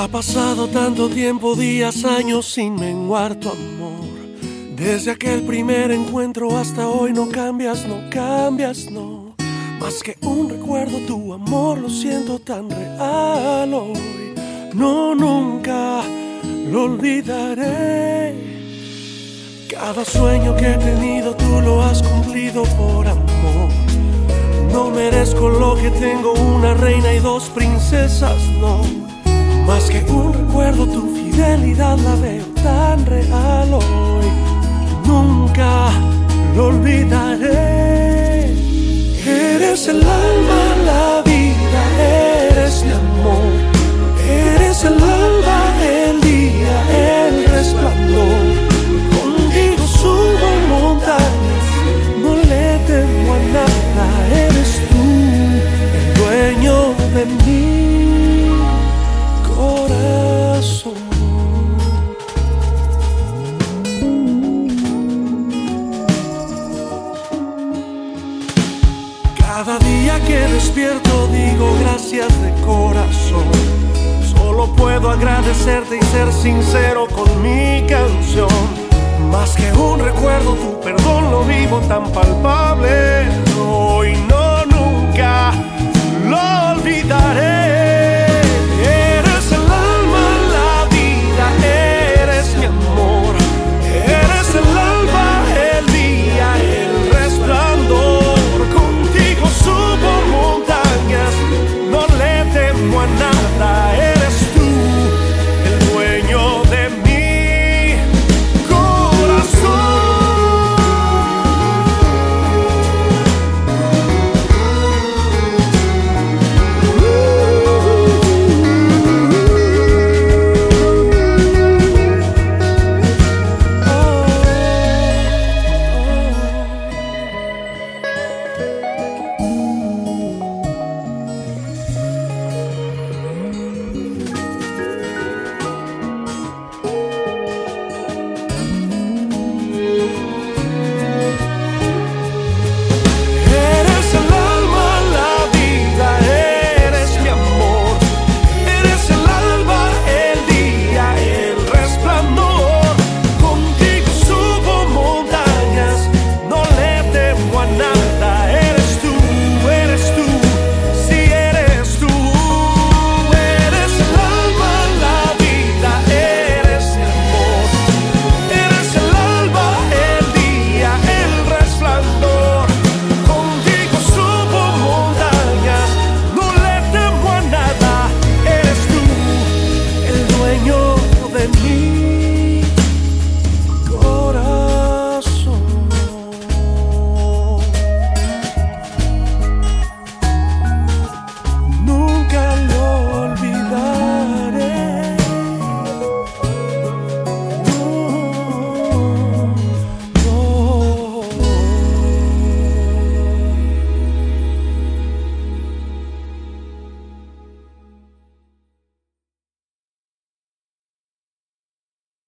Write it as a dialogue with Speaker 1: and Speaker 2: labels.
Speaker 1: Ha pasado tanto tiempo, días, años sin menguar tu amor. Desde aquel primer encuentro hasta hoy no cambias, no cambias, no. Más que un recuerdo, tu amor lo siento tan real hoy. No, nunca lo olvidaré. Cada sueño que he tenido tú lo has cumplido por amor. No merezco lo que tengo, una reina y dos princesas, no. Más que un recuerdo, tu fidelidad la veo tan real hoy. Nunca lo olvidaré. Eres el alma, la vida, eres mi amor. Eres el alma, Cada día que despierto digo gracias de corazón. Solo puedo agradecerte y ser sincero con mi canción. Más que un recuerdo, tu perdón verdad.